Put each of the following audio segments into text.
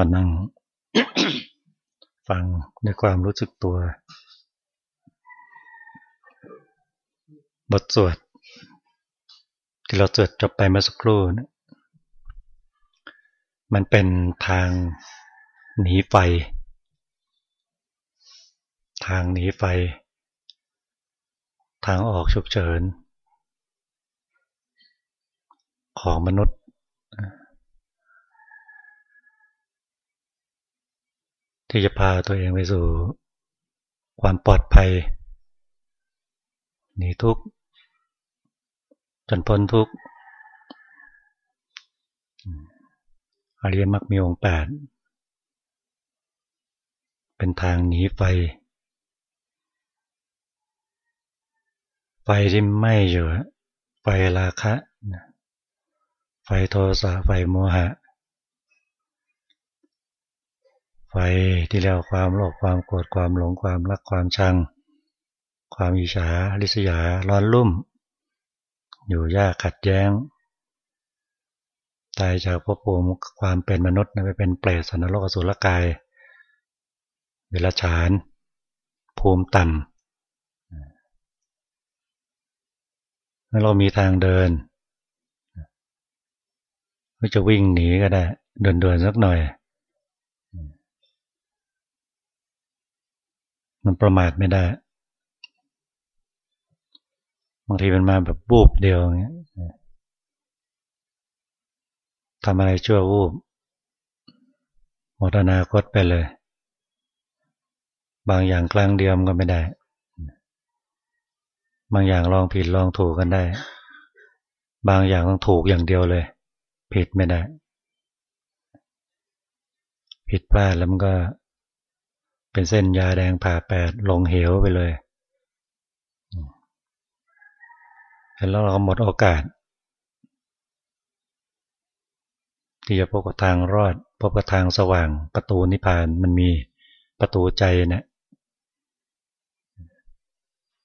ก็นั่ง ฟังในความรู้สึกตัว บทสวดที่เราสวดจบไปเมื่อสักครู่นะมันเป็นทางหนีไฟ ทางหนีไฟ ทางออกฉุกเฉิน ของมนุษย์ ที่จะพาตัวเองไปสู่ ความปลอดภัยหนีทุกข์จนพ้นทุกข์อริยมรรคมีองค์แปดเป็นทางหนีไฟ ไฟที่ไม่อยู่ไฟราคะ ไฟโทสะไฟโมหะ ไฟที่เรียกความโลภความโกรธความหลงความรักความชัง ความอิจฉาริษยาร้อนรุ่ม อยู่ยากขัดแย้ง ตายจากภพภูมิความเป็นมนุษย์ไปเป็นเปรตสันนรกสุรกายเวลาฉาน ภูมิต่ำแล้วเรามีทางเดินก็จะวิ่งหนีก็ได้เดินๆสักหน่อย มันประมาทไม่ได้ บางทีมันมาแบบบูบเดียวอย่างเงี้ยทำอะไรชั่ววูบหมดอนาคตไปเลย บางอย่างกลางเดียมก็ไม่ได้ บางอย่างลองผิดลองถูกกันได้ บางอย่างต้องถูกอย่างเดียวเลย ผิดไม่ได้ ผิดพลาดแล้วมันก็ เป็นเส้นยาแดงผ่าแปดลงเหวไปเลยเห็นแล้วเราหมดโอกาส ที่จะพบกับทางรอดพบกับทางสว่างประตูนิพพานมันมีประตูใจเนะี่ย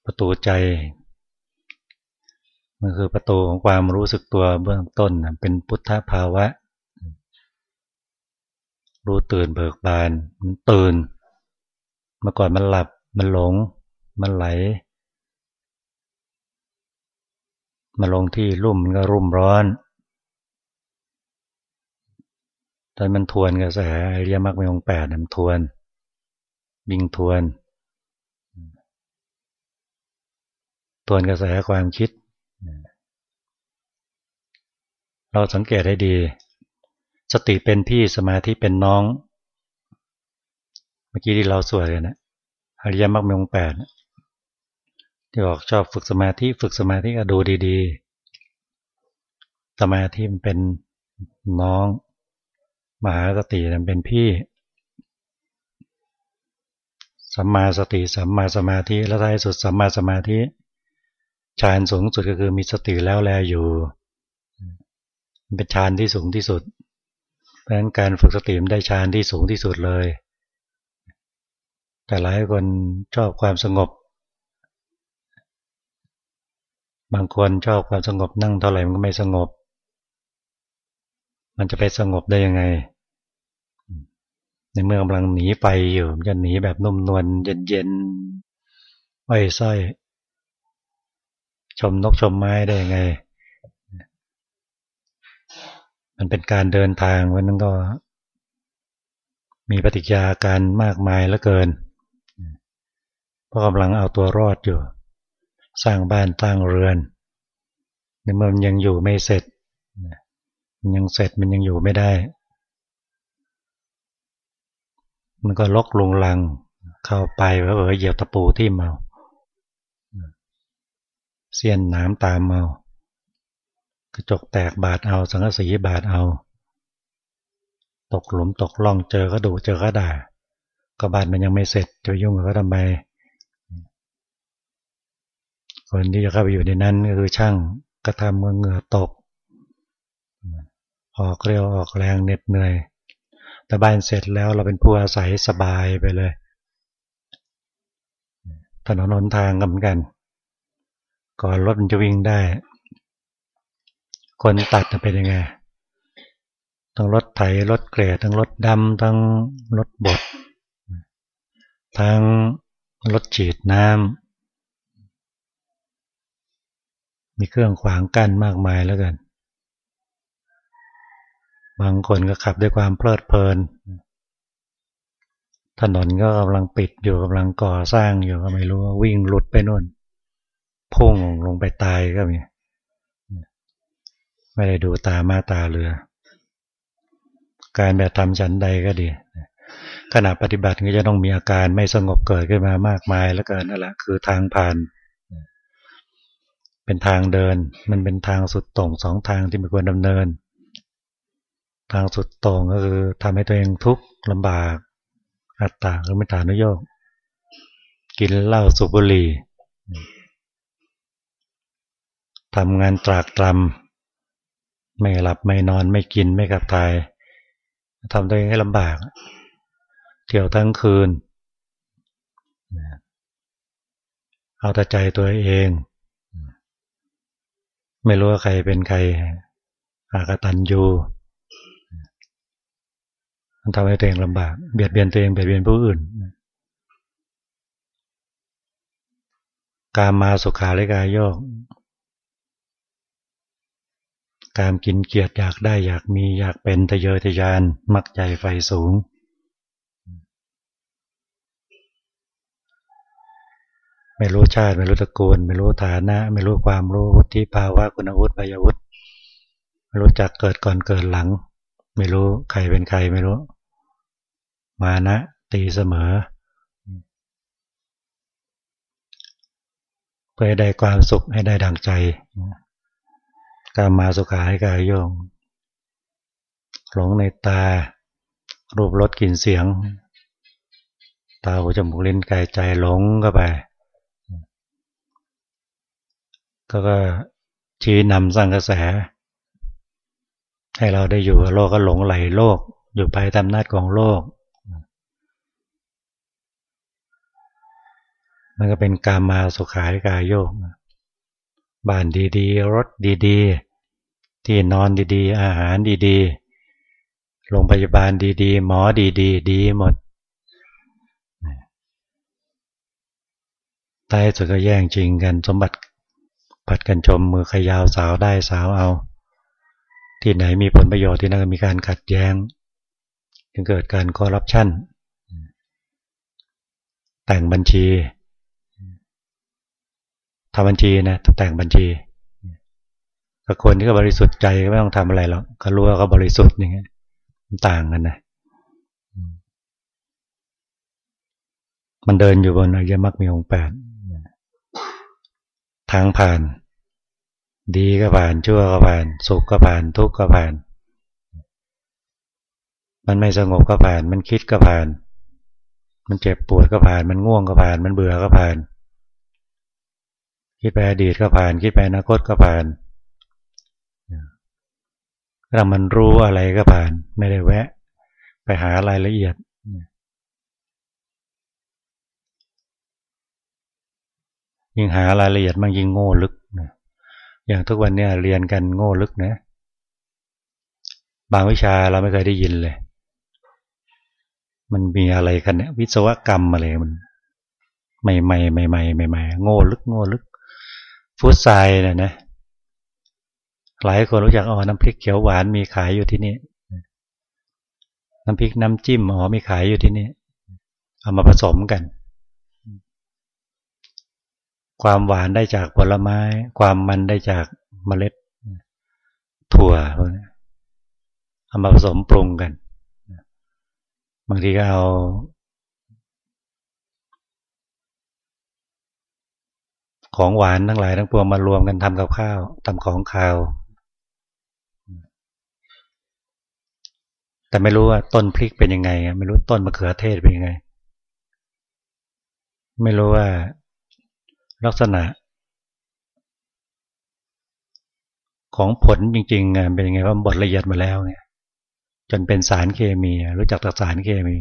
ประตูใจ มันคือประตูของความรู้สึกตัวเบื้องต้นเป็นพุทธภาวะ รู้ตื่นเบิกบานมันตื่น เมื่อก่อนมันหลับ มันหลง มันไหล มาลงที่รุ่มมันก็รุ่มร้อนตอนมันทวนกระแสเรียมักไม่องแปดมันทวนบิงทวน ทวนกระแสความคิด เราสังเกตให้ดี สติเป็นพี่สมาธิเป็นน้อง มื่อกี้ที่เราสวดกันนะอริยมรรคมีองแปดที่บอกชอบฝึกสมาธิฝึกสมาธิก็ดูดีๆ สมาธิมันเป็นน้อง มหาสติมันเป็นพี่สัมมาสติสัมมาสมาธิและท้ายสุดสัมมาสมาธิฌานสูงสุดก็คือมีสติแล้วแลอยู่เป็นฌานที่สูงที่สุดเพราะฉะนั้นการฝึกสติมันได้ฌานที่สูงที่สุดเลย แต่หลายคนชอบความสงบ บางคนชอบความสงบนั่งเท่าไหร่มันก็ไม่สงบ มันจะไปสงบได้ยังไง ในเมื่อกำลังหนีไปอยู่มันจะหนีแบบนุ่มนวลเย็นๆอ้อยส้อยชมนกชมไม้ได้ยังไง มันเป็นการเดินทางวันนั้นก็มีปฏิกิริยาการมากมายเหลือเกิน ราะกำลังเอาตัวรอดอยู่ สร้างบ้านตั้งเรือนในเมื่อมันยังอยู่ไม่เสร็จมันยังเสร็จมันยังอยู่ไม่ได้ มันก็ลกลุงลังเข้าไปว่าเออเหยียบตะปูที่เมาเสี้ยนน้ำตามเมากระจกแตกบาดเอา สังกะสีบาดเอา ตกหลุมตกล่องเจอก็ดูเจอก็ด่าก็บานมันยังไม่เสร็จจะยุ่งกับเขาทำไม คนที่จะเข้าไปอยู่ในนั้นก็คือช่างกระทำเมื่อเหงื่อตก ออกเรียวออกแรงเหน็ดเหนื่อย แต่บ้านเสร็จแล้วเราเป็นผู้อาศัยสบายไปเลย ถนนหนทางกันเหมือนกัน ก่อนรถมันจะวิ่งได้ คนตัดจะเป็นยังไง ทั้งรถไถรถเกรดทั้งรถดำทั้งรถบด ทั้งรถฉีดน้ำ มีเครื่องขวางกั้นมากมายแล้วกัน บางคนก็ขับด้วยความเพลิดเพลิน ถนนก็กำลังปิดอยู่กำลังก่อสร้างอยู่ก็ไม่รู้ว่าวิ่งหลุดไปนู่นพุ่งลงไปตายก็มีไม่ได้ดูตามาตาเรือ การแบบทำฉันใดก็ดีขณะปฏิบัติก็จะต้องมีอาการไม่สงบเกิดขึ้นมามากมายแล้วเกินนั่นแหละคือทางผ่าน เป็นทางเดิน มันเป็นทางสุดตรงสองทางที่ไม่ควรดำเนิน ทางสุดตรงก็คือทำให้ตัวเองทุกข์ลำบาก อัตตาหรือไม่ตานุโยกกินเหล้าสูบบุหรี่ทำงานตรากตรำไม่หลับไม่นอนไม่กินไม่กลับตายทำตัวเองให้ลำบาก เที่ยวทั้งคืน เอาแต่ใจตัวเอง ไม่รู้ว่าใครเป็นใครอากตันยูมันทำให้ตัวเองลำบาก เบียดเบียนตัวเองเบียดเบียนผู้อื่น การมาสุขาริกายโยกการกินเกียรติอยากได้อยากมีอยากเป็นทะเยอทะยาน มักใจไฟสูง ไม่รู้ชาติไม่รู้ตระกูล ไม่รู้ฐานะ ไม่รู้ความรู้วุฒิภาวะคุณวุฒิปยวุฒิไม่รู้จักเกิดก่อนเกิดหลัง ไม่รู้ใครเป็นใครไม่รู้ มานะตีเสมอ เพื่อให้ได้ความสุขให้ได้ดังใจการมาสุขาให้กายโยงหลงในตา รูปรสกลิ่นเสียง ตาหูจมูกลิ้นกายใจหลงก็ไป ก็ก็ชี้นำสร้างกระแส ให้เราได้อยู่กับโลกก็หลงไหลโลก อยู่ภายใต้อำนาจของโลก มันก็เป็นการมาสุขายกายโยกบ้านดีๆ รถดีๆ ที่นอนดีๆ อาหารดีๆ โรงพยาบาลดีๆ หมอดีๆ ดีหมดท้ายสุดก็แย่งจริงกันสมบัติ ผัดกันชมมือขยาวสาวได้สาวเอา ที่ไหนมีผลประโยชน์ที่นั่นก็มีการขัดแย้งจึงเกิดการคอร์รัปชันแต่งบัญชีทำบัญชีนะแต่งบัญชีกับคนที่ก็บริสุทธิ์ใจไม่ต้องทำอะไรหรอกก็รู้ว่าเขาบริสุทธิ์อย่างเงี้ยต่างกันนะมันเดินอยู่บนอริยมรรคมีองค์แปด ทางผ่าน ดีก็ผ่านชั่วก็ผ่าน สุขก็ผ่าน ทุกข์ก็ผ่าน มันไม่สงบก็ผ่าน มันคิดก็ผ่าน มันเจ็บปวดก็ผ่าน มันง่วงก็ผ่าน มันเบื่อก็ผ่าน คิดไปอดีตก็ผ่าน คิดไปอนาคตก็ผ่านถ้ามันรู้อะไรก็ผ่าน ไม่ได้แวะ ไปหารายละเอียด ยิ่งหารายละเอียดมันยิ่งโง่ลึกนะอย่างทุกวันนี้เรียนกันโง่ลึกนะ บางวิชาเราไม่เคยได้ยินเลย มันมีอะไรกันเนี่ยวิศวกรรมอะไรมันใหม่ใหม่ใหม่ใหม่ใหม่โง่ลึกโง่ลึก ฟุตไซเนี่ยนะ หลายคนรู้จักอ๋อน้ำพริกเขียวหวานมีขายอยู่ที่นี่น้ำพริกน้ำจิ้มอ๋อมีขายอยู่ที่นี่เอามาผสมกัน ความหวานได้จากผลไม้ ความมันได้จากเมล็ด ถั่วพวกนี้เอามาผสมปรุงกัน บางทีก็เอา ของหวานทั้งหลายทั้งปวงมารวมกันทำกับข้าวทำของข้าว แต่ไม่รู้ว่าต้นพริกเป็นยังไง ไม่รู้ต้นมะเขือเทศเป็นยังไง ไม่รู้ว่า ลักษณะ ของผลจริงๆเป็นยังไงว่าบทละเอียดมาแล้วเนี่ยจนเป็นสารเคมี รู้จักตสารเคมี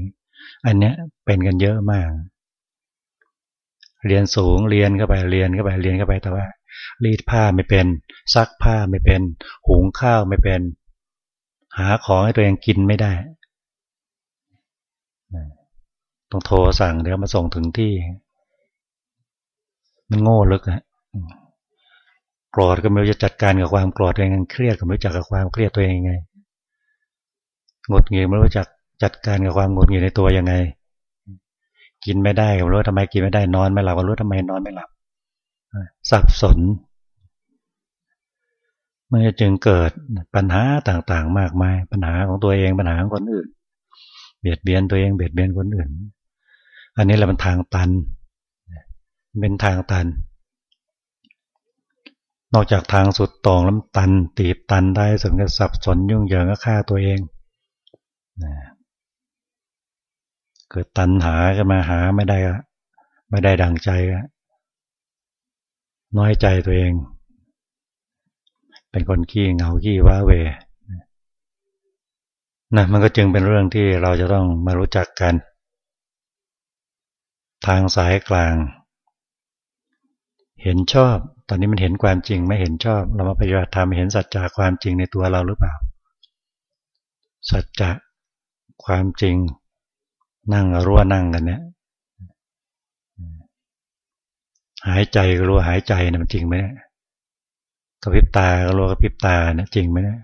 อันเนี้ยเป็นกันเยอะมาก เรียนสูงเรียนเข้าไปเรียนเข้าไปเรียนเข้าไปแต่ว่า รีดผ้าไม่เป็น ซักผ้าไม่เป็น หุงข้าวไม่เป็น หาของให้ตัวเองกินไม่ได้ต้องโทรสั่งเดี๋ยวมาส่งถึงที่ มันโง่ลึกอะโกรธก็ไม่รู้จะจัดการกับความโกรธยังไงเครียดก็ไม่รู้จักกับความเครียดตัวเองยังไงหงุดหงิดไม่รู้จักจัดการกับความหงุดหงิดในตัวยังไง กินไม่ได้ก็รู้ทำไมกินไม่ได้นอนไม่หลับก็รู้ทำไมนอนไม่หลับสับสนมันจึงเกิดปัญหาต่างๆ มากมาย ปัญหาของตัวเองปัญหาของคนอื่น เบียดเบียนตัวเองเบียดเบียนคนอื่น อันนี้แหละมันทางตัน เป็นทางตัน นอกจากทางสุดตรงล้วตัน ตีบตันได้สมกับสับสนยุ่งเหยิงก็ฆ่าตัวเองเกิดตันหาก็มาหาไม่ได้ไม่ได้ดังใจก็น้อยใจตัวเอง เป็นคนขี้เหงาขี้ว้าเวนะมันก็จึงเป็นเรื่องที่เราจะต้องมารู้จักกัน ทางสายกลาง เห็นชอบ ตอนนี้มันเห็นความจริงไม่เห็นชอบ เรามาปฏิบัติธรรมเห็นสัจจะความจริงในตัวเราหรือเปล่า สัจจะความจริง นั่งรู้ว่านั่งกันเนี่ยหายใจก็รู้หายใจนะมันจริงไหมเนี่ยกระพริบตาก็รู้กระพริบตาเนี่ยจริงไหมเนี่ย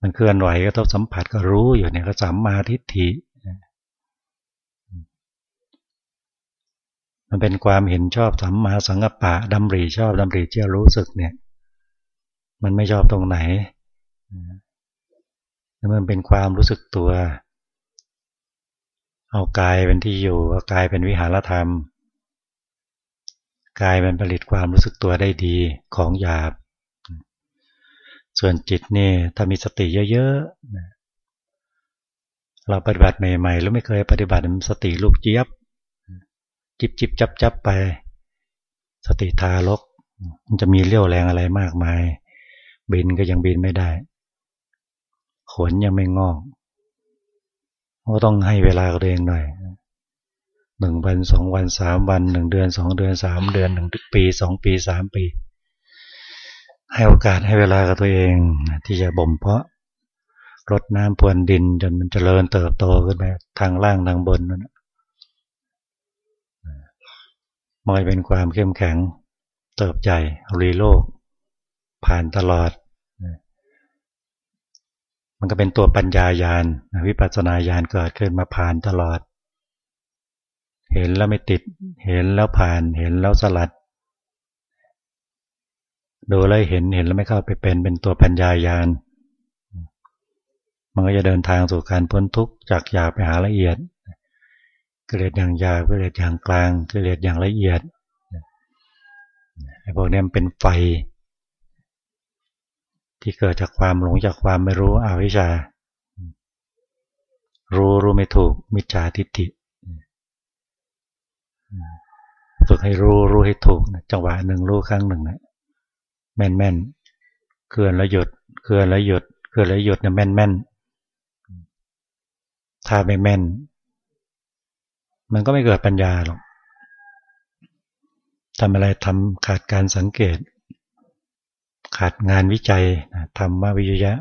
มันเคลื่อนไหวก็ต้องสัมผัสก็รู้อยู่เนี่ยก็สัมมาทิฏฐิ มันเป็นความเห็นชอบสัมมาสังกัปปะดำริชอบดำริเจ้ารู้สึกเนี่ย มันไม่ชอบตรงไหนมันเป็นความรู้สึกตัว เอากายเป็นที่อยู่เอากายเป็นวิหารธรรมกายมันผลิตความรู้สึกตัวได้ดีของหยาบ ส่วนจิตนี่ถ้ามีสติเยอะๆเราปฏิบัติใหม่ๆ แล้วไม่เคยปฏิบัติสติลูกเจี๊ยบ จิบจิบจับจับไป สติทารก มันจะมีเรี่ยวแรงอะไรมากมาย บินก็ยังบินไม่ได้ ขนยังไม่งอกก็ต้องให้เวลาตัวเองหน่อยหนึ่งวันสองวันสามวันหนึ่งเดือนสองเดือนสามเดือนหนึ่งปีสองปีสามปี ให้โอกาสให้เวลากับตัวเอง ที่จะบ่มเพาะรดน้ำพรวนดินจนมันจเจริญเติบโตขึ้นไปทางล่างทางบนนั่น มอยเป็นความเข้มแข็ง เติบใหญ่รีโลก ผ่านตลอด มันก็เป็นตัวปัญญายาณวิปัสสนาญาณเกิดขึ้นมาผ่านตลอด เห็นแล้วไม่ติด เห็นแล้วผ่าน เห็นแล้วสลัด ดูแล้วเห็นเห็นแล้วไม่เข้าไปเป็นเป็นตัวปัญญายาณมันก็จะเดินทางสู่การพ้นทุกข์จากหยาบไปหาละเอียด กิเลสอย่างหยาบกิเลสอย่างกลางกิเลสอย่างละเอียดไอ้พวกนี้มันเป็นไฟ ที่เกิดจากความหลงจากความไม่รู้อวิชชา รู้รู้ไม่ถูกมิจฉาทิฏฐิฝึกให้รู้รู้ให้ถูกจังหวะหนึ่งรู้ครั้งหนึ่งนะแม่นแม่นเคลื่อนแล้วหยุดเคลื่อนแล้วหยุดเคลื่อนแล้วหยุดเนี่ยแม่นแม่นถ้าไม่แม่น มันก็ไม่เกิดปัญญาหรอกทำอะไรทำขาดการสังเกต ขาดงานวิจัยทำมาวิยะ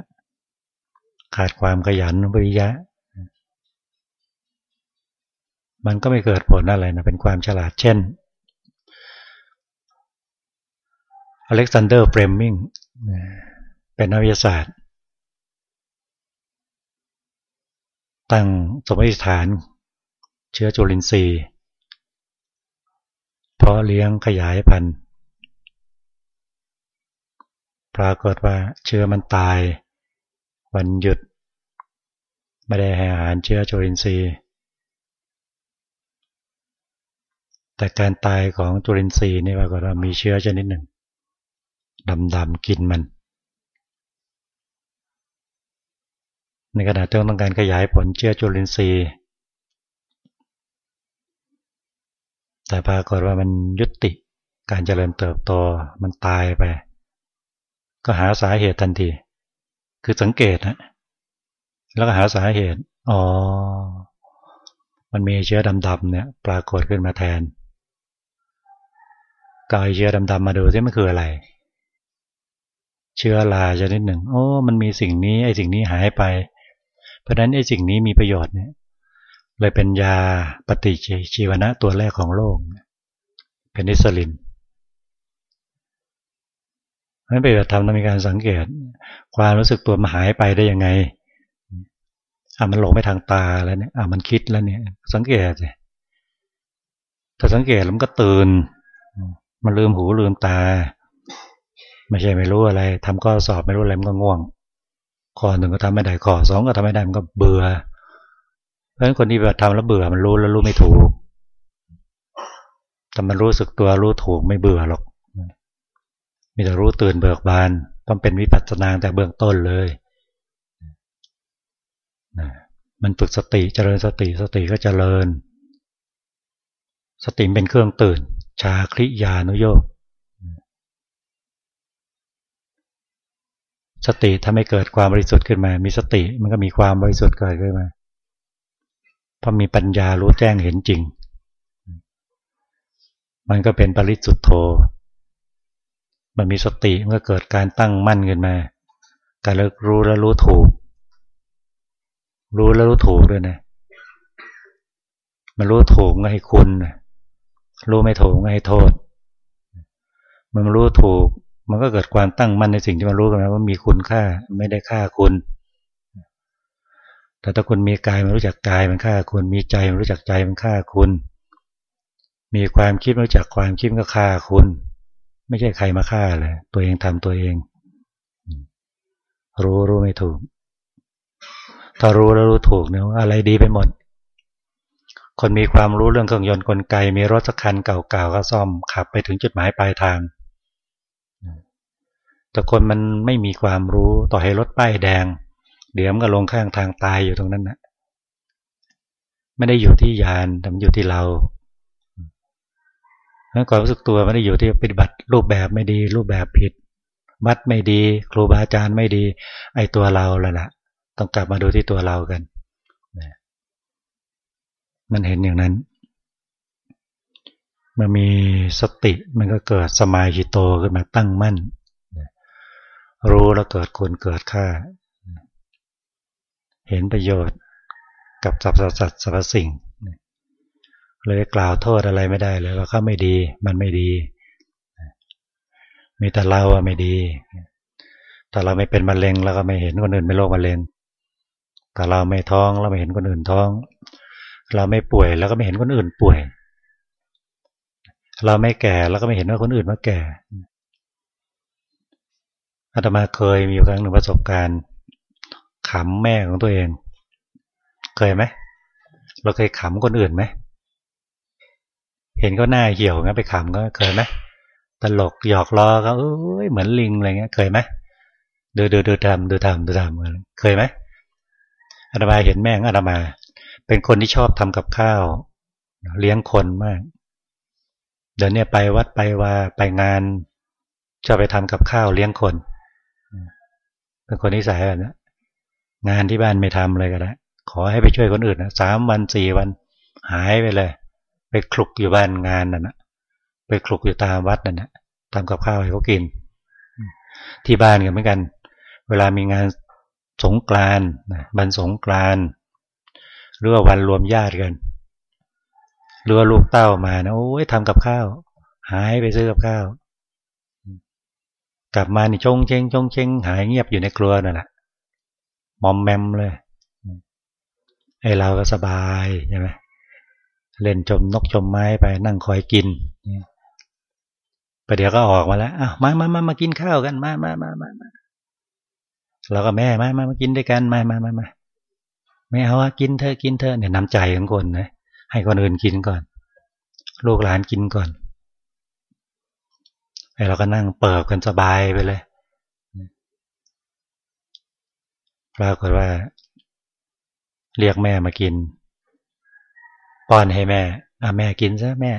ขาดความขยันวิยะ มันก็ไม่เกิดผลอะไรนะเป็นความฉลาดเช่นอเล็กซานเดอร์เฟลมมิงเป็นนักวิทยาศาสตร์ ตั้งสมมติฐาน เชื้อจุลินทรีย์เพาะเลี้ยงขยายพันธุ์ปรากฏว่าเชื้อมันตาย วันหยุด ไม่ได้ให้อาหารเชื้อจุลินทรีย์ แต่การตายของจุลินทรีย์นี่ปรากฏว่ามีเชื้อชนิดหนึ่งดำๆกินมัน ในขณะที่ต้องการขยายผลเชื้อจุลินทรีย์ แต่ปรากฏว่ามันยุติการเจริญเติบโตมันตายไป ก็หาสาเหตุทันที คือสังเกตนะแล้วก็หาสาเหตุ อ๋อ มันมีเชื้อดำๆเนี่ย ปรากฏขึ้นมาแทนกายเชื้อดำๆมาดูซิมันคืออะไร เชื้อราชนิดหนึ่ง โอ้ มันมีสิ่งนี้ ไอ้สิ่งนี้หายไป เพราะนั้นไอ้สิ่งนี้มีประโยชน์เนี่ย เลยเป็นยาปฏิชีวนะตัวแรกของโลกเป็นนิสลินนั้นไปทำต้องมีการสังเกต ความรู้สึกตัวมันหายไปได้ยังไงอะมันหลงไปทางตาแล้วเนี่ยอะมันคิดแล้วเนี่ย สังเกตสิถ้าสังเกตแล้วมันก็ตื่น มันลืมหูลืมตา ไม่ใช่ไม่รู้อะไรทำข้อสอบไม่รู้อะไรมันก็ง่วงข้อหนึ่งก็ทำไม่ได้ข้อสองก็ทำไม่ได้มันก็เบื่อ ราะฉะนั้นคนที่แบบทำแล้วเบื่อมันรู้แล้วรู้ไม่ถูก แต่มันรู้สึกตัวรู้ถูกไม่เบื่อหรอก มีแต่รู้ตื่นเบิกบาน ต้องเป็นวิปัสสนาแต่เบื้องต้นเลยมันฝึกสติเจริญสติสติก็เจริญ สติเป็นเครื่องตื่น ชาคลิยานุโยกสติถ้าไม่เกิดความบริสุทธิ์ขึ้นมา มีสติมันก็มีความบริสุทธิ์เกิดขึ้นมา พอมีปัญญารู้แจ้งเห็นจริง มันก็เป็นปริสุทธโธ มันมีสติมันก็เกิดการตั้งมั่นขึ้นมา การเลิกรู้และรู้ถูก รู้แล้วรู้ถูกด้วยนะ มันรู้ถูกให้คุณ รู้ไม่ถูกให้โทษ มันรู้ถูก มันก็เกิดความตั้งมั่นในสิ่งที่มันรู้กันนะว่ามีคุณค่าไม่ได้ค่าคุณ แต่ถ้าคุณมีกายมันรู้จักกายมันค่าคุณ มีใจมันรู้จักใจมันค่าคุณ มีความคิดรู้จักความคิดก็ค่าคุณ ไม่ใช่ใครมาฆ่าเลยตัวเองทำตัวเอง รู้รู้ไม่ถูก ถ้ารู้แล้วรู้ถูกเนี่ยอะไรดีไปหมด คนมีความรู้เรื่องเครื่องยนต์กลไก มีรถสักคันเก่าๆก็ซ่อมขับไปถึงจุดหมายปลายทางแต่คนมันไม่มีความรู้ต่อให้รถป้ายแดง เดี๋ยวมันก็ลงข้างทางตายอยู่ตรงนั้นนะไม่ได้อยู่ที่ยานแต่มันอยู่ที่เราความรู้สึกตัวไม่ได้อยู่ที่ปฏิบัติรูปแบบไม่ดี รูปแบบผิดวัดไม่ดี ครูบาอาจารย์ไม่ดี ไอตัวเราแหละต้องกลับมาดูที่ตัวเรากันมันเห็นอย่างนั้นมันมีสติมันก็เกิดสมาธิโตขึ้นมาตั้งมั่น รู้แล้วเกิดคนเกิดค่า เห็นประโยชน์กับสรรพสัตว์สรรพสิ่ง เลยกล่าวโทษอะไรไม่ได้เลยว่าเขาไม่ดีมันไม่ดี มีแต่เราอะไม่ดี แต่เราไม่เป็นมะเร็งแล้วก็ไม่เห็นคนอื่นเป็นโรคมะเร็ง แต่เราไม่ท้องเราไม่เห็นคนอื่นท้อง เราไม่ป่วยแล้วก็ไม่เห็นคนอื่นป่วย เราไม่แก่แล้วก็ไม่เห็นว่าคนอื่นมาแก่อาตมาเคยมีครั้งหนึ่งประสบการณ์ ขำแม่ของตัวเอง เคยไหมเราเคยขำคนอื่นไหมเห็นก็หน้าเหี่ยวงั้นไปขำก็เคยไหมตลกหยอกล้อเขาเอ้ยเหมือนลิงอะไรเงี้ย เคยไหมดูดูดูทำดูทำดูทำเคยไหมอาตมาเห็นแม่งอาตมา เป็นคนที่ชอบทำกับข้าว เลี้ยงคนมาก เดี๋ยวนี้ไปวัดไปว่าไปงานจะไปทำกับข้าวเลี้ยงคน เป็นคนนิสัยแบบนี้ งานที่บ้านไม่ทำเลยก็ได้ขอให้ไปช่วยคนอื่นนะสามวันสี่วันหายไปเลย ไปคลุกอยู่บ้านงานนั่นนะไปคลุกอยู่ตามวัดนั่นนะทำกับข้าวให้เขากิน ที่บ้านกันเหมือนกัน เวลามีงานสงกรานบันสงกรานหรือว่าวันรวมญาติกันหรือว่าลูกเต้ามานะโอ้ยทำกับข้าว หายไปซื้อกับข้าว กลับมานี่ชงเชงชงเชงหายเงียบอยู่ในครัวนั่นแหละ มอมแมมเลยไอเราก็สบายใช่ไหมเล่นจมนกจมไม้ไปนั่งคอยกินประเดี๋ยวก็ออกมาแล้วอ้าวมามามามากินข้าวกันมามามามาเราก็แม่มามามากินด้วยกันมามามามาไม่เอากินเธอกินเธอเนี่ยน้ำใจของคนนะให้คนอื่นกินก่อน ลูกหลานกินก่อนไอ้เราก็นั่งเปิดกันสบายไปเลย ปรากฏว่า เรียกแม่มากิน ป้อนให้แม่อะแม่กินซะแม่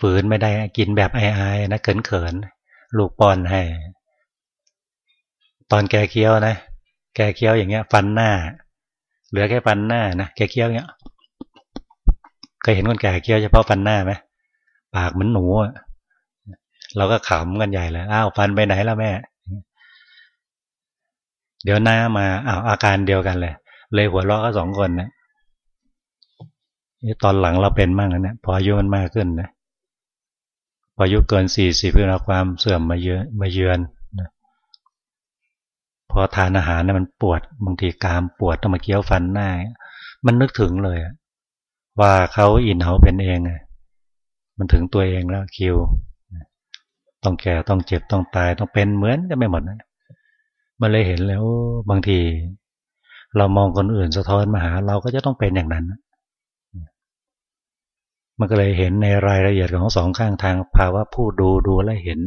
ฝืนไม่ได้กินแบบอายๆนะเขินๆลูกป้อนให้ ตอนแกเคี้ยวนะแกเคี้ยวอย่างเงี้ย ฟันหน้า เหลือแค่ฟันหน้านะแกเคี้ยวเงี้ยเคยเห็นคนแก่เคี้ยวเฉพาะฟันหน้าไหมปากเหมือนหนูเราก็ขำกันใหญ่เลยอ้าวฟันไปไหนแล้วแม่ เดี๋ยวหน้ามาอ้าวอาการเดียวกันเลย เลยหัวเราะก็สองคนนะตอนหลังเราเป็นมากนะเนี่ยพออายุมันมากขึ้นนะพออายุเกินสี่สิบเพื่อความเสื่อมมาเยือะมาเยือนพอทานอาหารนะมันปวดบางทีกามปวดต้องมาเคี้ยวฟันหน้า มันนึกถึงเลยว่าเขาอินเขาเป็นเองมันถึงตัวเองแล้วคิว ต้องแก่ต้องเจ็บต้องตายต้องเป็นเหมือนกันไม่หมดนะ มันเลยเห็นแล้วบางที เรามองคนอื่นสะท้อนมาหา เราก็จะต้องเป็นอย่างนั้น มันก็เลยเห็นในรายละเอียดของสองข้างทางภาวะผู้ดูดูและเห็น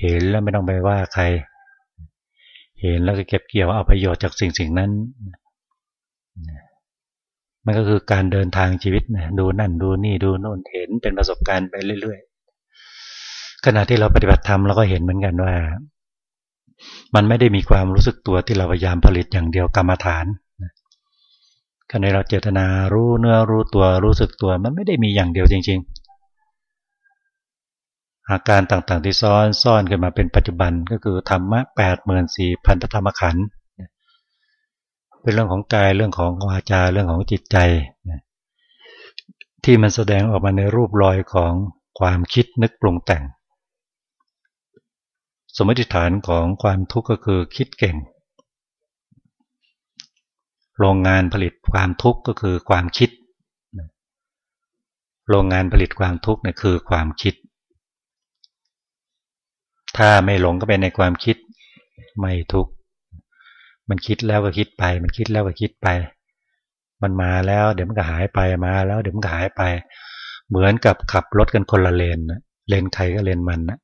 เห็นแล้วไม่ต้องไปว่าใคร เห็นแล้วก็เก็บเกี่ยวเอาประโยชน์จากสิ่งสิ่งนั้นมันก็คือการเดินทางชีวิตนะดูนั่นดูนี่ดูโน่นเห็นเป็นประสบการณ์ไปเรื่อยๆขณะที่เราปฏิบัติธรรมเราก็เห็นเหมือนกันว่า มันไม่ได้มีความรู้สึกตัวที่เราพยายามผลิตอย่างเดียวกรรมฐานขณะเราเจตนารู้เนื้อรู้ตัวรู้สึกตัวมันไม่ได้มีอย่างเดียวจริง ๆ อาการต่างๆที่ซ้อนซ่อนขึ้นมาเป็นปัจจุบันก็คือธรรมะแปดหมื่นสี่พันธธรรมขันธ์เป็นเรื่องของกายเรื่องของวาจาเรื่องของจิตใจ ที่มันแสดงออกมาในรูปรอยของความคิดนึกปรุงแต่ง สมมติฐานของความทุกข์ก็คือคิดเก่ง โรงงานผลิตความทุกข์ก็คือความคิด โรงงานผลิตความทุกข์เนี่ยคือความคิด ถ้าไม่หลงก็ไปในความคิดไม่ทุกข์ มันคิดแล้วก็คิดไป มันคิดแล้วก็คิดไป มันมาแล้ว เดี๋ยวมันก็หายไปมาแล้วเดี๋ยวมันก็หายไป เหมือนกับขับรถกันคนละเลนเลนใครก็เลนมันนะ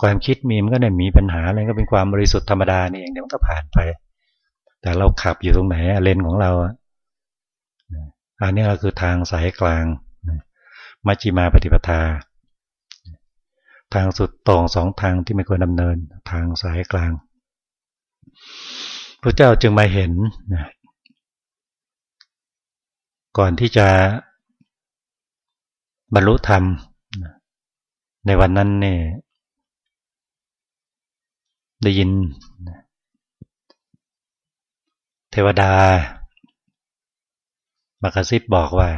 ความคิดมีมันก็ไม่มีปัญหาอะไรก็เป็นความบริสุทธิ์ธรรมดานี่เองเดี๋ยวมันก็ผ่านไป แต่เราขับอยู่ตรงไหนเลนของเราอันนี้เราคือทางสายกลางมัชฌิมาปฏิปทา ทางสุดตรงสองทางที่ไม่ควรดำเนินทางสายกลางพระเจ้าจึงมาเห็นก่อนที่จะบรรลุธรรม ในวันนั้นเนี่ย ได้ยิน เทวดามากระซิบบอกว่า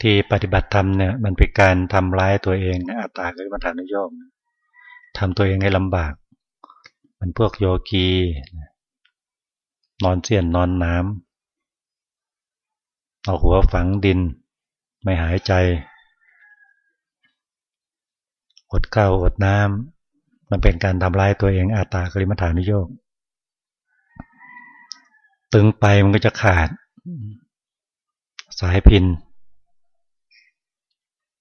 ที่ปฏิบัติธรรมเนี่ยมันเป็นการทำร้ายตัวเองอัตตาคือมัฐานุโยมทำตัวเองให้ลำบาก มันพวกโยกีนอนเสียนนอนน้ำเอาหัวฝังดิน ไม่หายใจ อดข้าวอดน้ำมันเป็นการทำลายตัวเองอาตากริมฐานุโยกตึงไปมันก็จะขาด สายพิน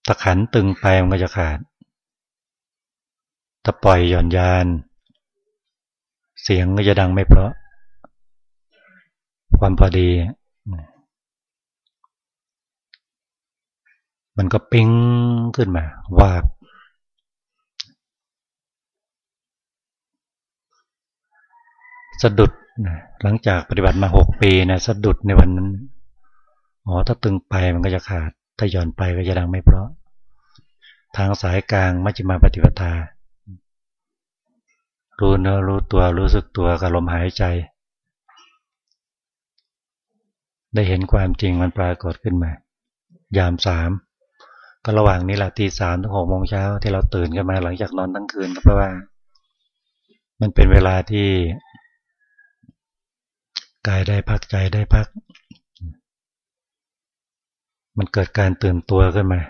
ตะขันตึงไปมันก็จะขาดถ้าปล่อยหย่อนยาน เสียงก็จะดังไม่เพราะ ความพอดี มันก็ปิ้งขึ้นมาวาบ สะดุดหลังจากปฏิบัติมาหกปีนะสะดุดในวันนั้นอ๋อถ้าตึงไปมันก็จะขาด ถ้าย่อนไปก็จะดังไม่เพราะ ทางสายกลางมัจจิมาปฏิปทา รู้เนื้อรู้ตัวรู้สึกตัวกับลมหายใจ ได้เห็นความจริงมันปรากฏขึ้นมา ยามสามก็ระหว่างนี้แหละตีสามถึงหกโมงเช้าที่เราตื่นกันมาหลังจากนอนทั้งคืนเพราะว่า มันเป็นเวลาที่ กายได้พักใจได้พัก มันเกิดการตื่นตัวขึ้นมา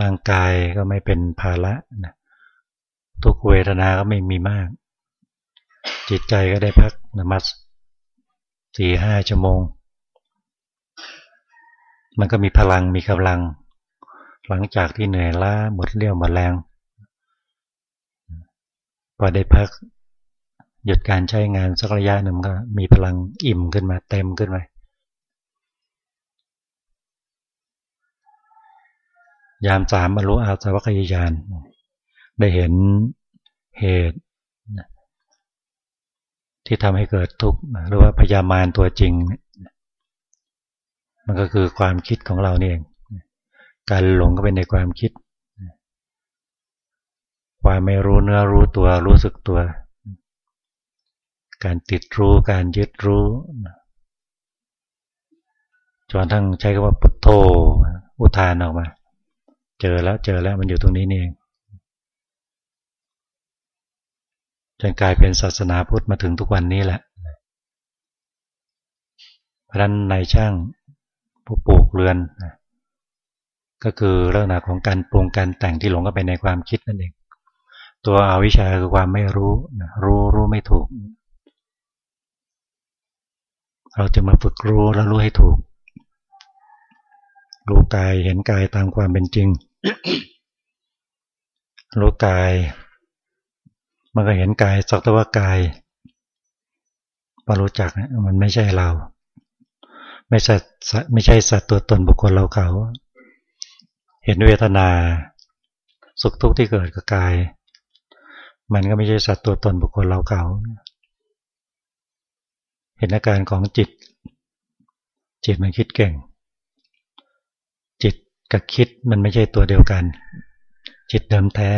ร่างกายก็ไม่เป็นภาระนะทุกเวทนาก็ไม่มีมาก จิตใจก็ได้พักนมัสสี่ห้าชั่วโมง มันก็มีพลังมีกำลัง หลังจากที่เหนื่อยล้าหมดเรี่ยวหมดแรงพอได้พัก หยุดการใช้งานสักระยะหนึ่งก็มีพลังอิ่มขึ้นมาเต็มขึ้นมายามสามบรรลุอาสวัคยายานได้เห็นเหตุที่ทำให้เกิดทุกข์หรือว่าพยามารตัวจริง มันก็คือความคิดของเราเนี่เองการหลงก็เป็นในความคิด ความไม่รู้เนื้อรู้ตัวรู้สึกตัว การติดรู้การยึดรู้จนทั้งใช้คำว่าพุทโธอุทานออกมา เจอแล้วเจอแล้วมันอยู่ตรงนี้นี่เองจนกลายเป็นศาสนาพุทธมาถึงทุกวันนี้แหละพราะนั้นนายช่างผู้ปลูกเรือน ก็คือลักษณะของการปรุงการแต่งที่หลงเข้าไปในความคิดนั่นเอง ตัวอวิชชาคือความไม่รู้ รู้รู้ไม่ถูก เราจะมาฝึกรู้แล้วรู้ให้ถูก รู้กายเห็นกายตามความเป็นจริง รู้กาย มันก็เห็นกายสักแต่ว่ากายพอรู้จักมันไม่ใช่เรา ไม่ใช่ไม่ใช่สัตว์ตัวตนบุคคลเราเขา เห็นเวทนา สุขทุกข์ที่เกิดกับกาย มันก็ไม่ใช่สัตว์ตัวตนบุคคลเราเขา เห็นอาการของจิต จิตมันคิดเก่ง จิตกับคิดมันไม่ใช่ตัวเดียวกัน จิตเดิมแท้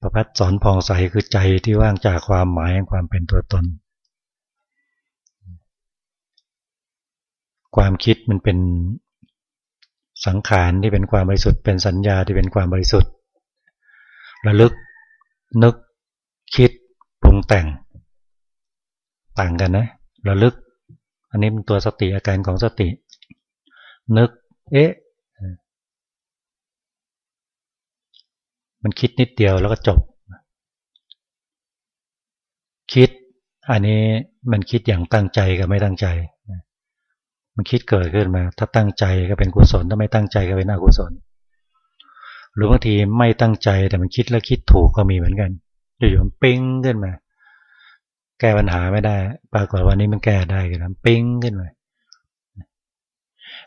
ประพัดสอนพองใสคือใจที่ว่างจากความหมายแห่งความเป็นตัวตน ความคิดมันเป็นสังขารที่เป็นความบริสุทธิ์เป็นสัญญาที่เป็นความบริสุทธิ์ ระลึก นึก คิด ปรุงแต่ง ต่างกันนะระลึก อันนี้เป็นตัวสติอาการของสติ นึก เอ๊ะ มันคิดนิดเดียวแล้วก็จบ คิด อันนี้มันคิดอย่างตั้งใจกับไม่ตั้งใจ มันคิดเกิดขึ้นมา ถ้าตั้งใจก็เป็นกุศล ถ้าไม่ตั้งใจก็เป็นอกุศล หรือบางทีไม่ตั้งใจแต่มันคิดแล้วคิดถูกก็มีเหมือนกันอยู่ๆมันปิ้งขึ้นมา ก้ปัญหาไม่ได้ ปรากฏวันนี้มันแก้ได้กันนะปิ้งขึ้นมา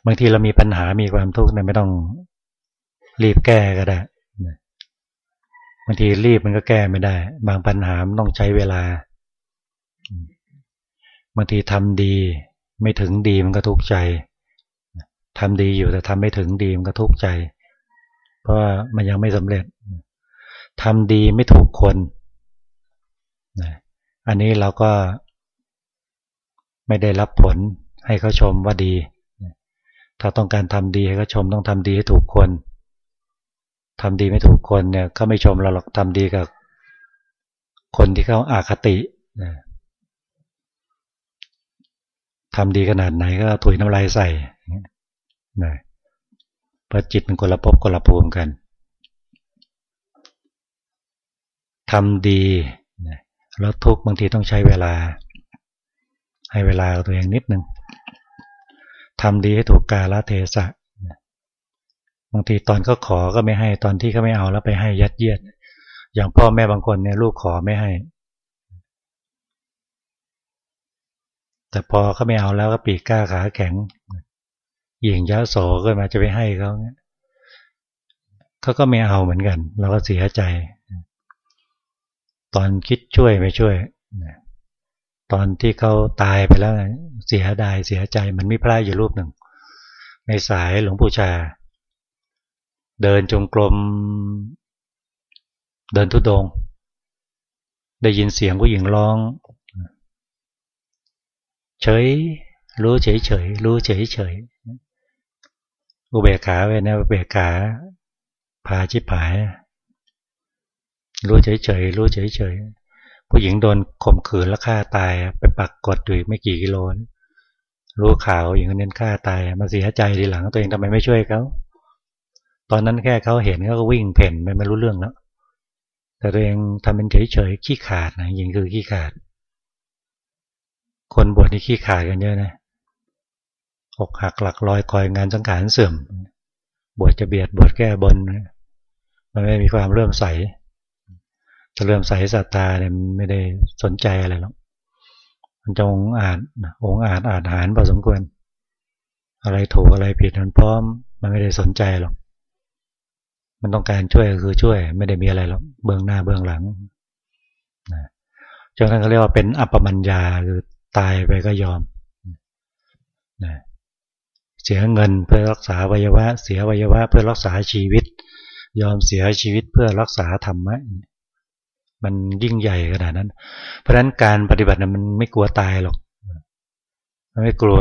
บางทีเรามีปัญหามีความทุกข์เนี่ยไม่ต้องรีบแก้ก็ได้บางทีรีบมันก็แก้ไม่ได้ บางปัญหามันต้องใช้เวลาบางทีทำดี ไม่ถึงดีมันก็ทุกข์ใจทำดีอยู่แต่ทำไม่ถึงดีมันก็ทุกข์ใจ เพราะว่ามันยังไม่สำเร็จทำดีไม่ถูกคน อันนี้เราก็ไม่ได้รับผลให้เขาชมว่าดี ถ้าต้องการทำดีให้เขาชมต้องทำดีให้ถูกคนทำดีไม่ถูกคนเนี่ยเขาไม่ชมเราหรอกทำดีกับ คนที่เขาอาคติทำดีขนาดไหนก็ถุยน้ำลายใส่นะเพราะจิตมันคนละภพคนละภูมิกันทำดี แล้วทุกบางทีต้องใช้เวลา ให้เวลาตัวเองนิดหนึ่งทำดีให้ถูกกาลเทศะบางทีตอนเขาขอก็ไม่ให้ตอนที่เขาไม่เอาแล้วไปให้ยัดเยียด อย่างพ่อแม่บางคนเนี่ยลูกขอไม่ให้ แต่พอเขาไม่เอาแล้วก็ปีกกล้าขาแข็งหยิงยาโสก็มาจะไปให้เขาเนี่ยเขาก็ไม่เอาเหมือนกัน เราก็เสียใจ ตอนคิดช่วยไม่ช่วยตอนที่เขาตายไปแล้วเสียดายเสียใจมันมีพระอยู่รูปหนึ่ง ในสายหลวงปู่ชา เดินจงกรมเดินทุดง ได้ยินเสียงผู้หญิงร้อง เฉย รู้เฉยเฉยรู้เฉยเฉยอุเบกขาไว้นะอุเบกขาพาชิบหาย รู้เฉยเฉยรู้เฉยเฉยผู้หญิงโดนข่มขืนแล้วฆ่าตายไปปักกดอยู่ไม่กี่กิโลรู้ข่าวอย่างนั้นฆ่าตายมาเสียใจทีหลังตัวเองทำไมไม่ช่วยเขาตอนนั้นแค่เขาเห็นเขาก็วิ่งเพ่นไปไม่รู้เรื่องแล้วแต่ตัวเองทำเป็นเฉยๆขี้ขาดนะยิงคือขี้ขาด คนบวชที่ขี้ขาดกันเยอะนะอกหักหลักลอยคอยงานสังขารเสื่อม บวชจะเบียดบวชแก้บนมันไม่มีความเริ่มใส จะเริ่มใส่สัตตาเนี่ยไม่ได้สนใจอะไรหรอกมันจงอ่านองอ่านอ่านหารพอสมควร อะไรถูกอะไรผิดมันพร้อม มันไม่ได้สนใจหรอก มันต้องการช่วยก็คือช่วย ไม่ได้มีอะไรหรอกเบื้องหน้าเบื้องหลังนะจนนั้นเขาเรียกว่าเป็นอัปปมัญญาคือตายไปก็ยอมนะเสียเงินเพื่อรักษาวัยวะ เสียวัยวะ เพื่อรักษาชีวิต ยอมเสียชีวิตเพื่อรักษาธรรมะ มันยิ่งใหญ่ขนาดนั้น เพราะฉะนั้นการปฏิบัตินั้นมันไม่กลัวตายหรอกมันไม่กลัว